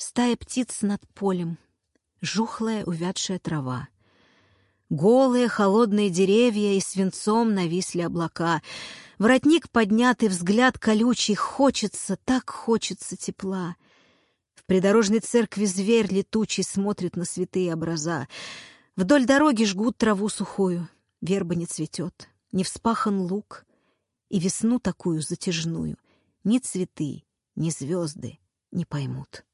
Стая птиц над полем, жухлая увядшая трава. Голые холодные деревья и свинцом нависли облака. Воротник поднятый, взгляд колючий, хочется, так хочется тепла. В придорожной церкви зверь летучий смотрит на святые образа. Вдоль дороги жгут траву сухую, верба не цветет, не вспахан лук, и весну такую затяжную ни цветы, ни звезды не поймут.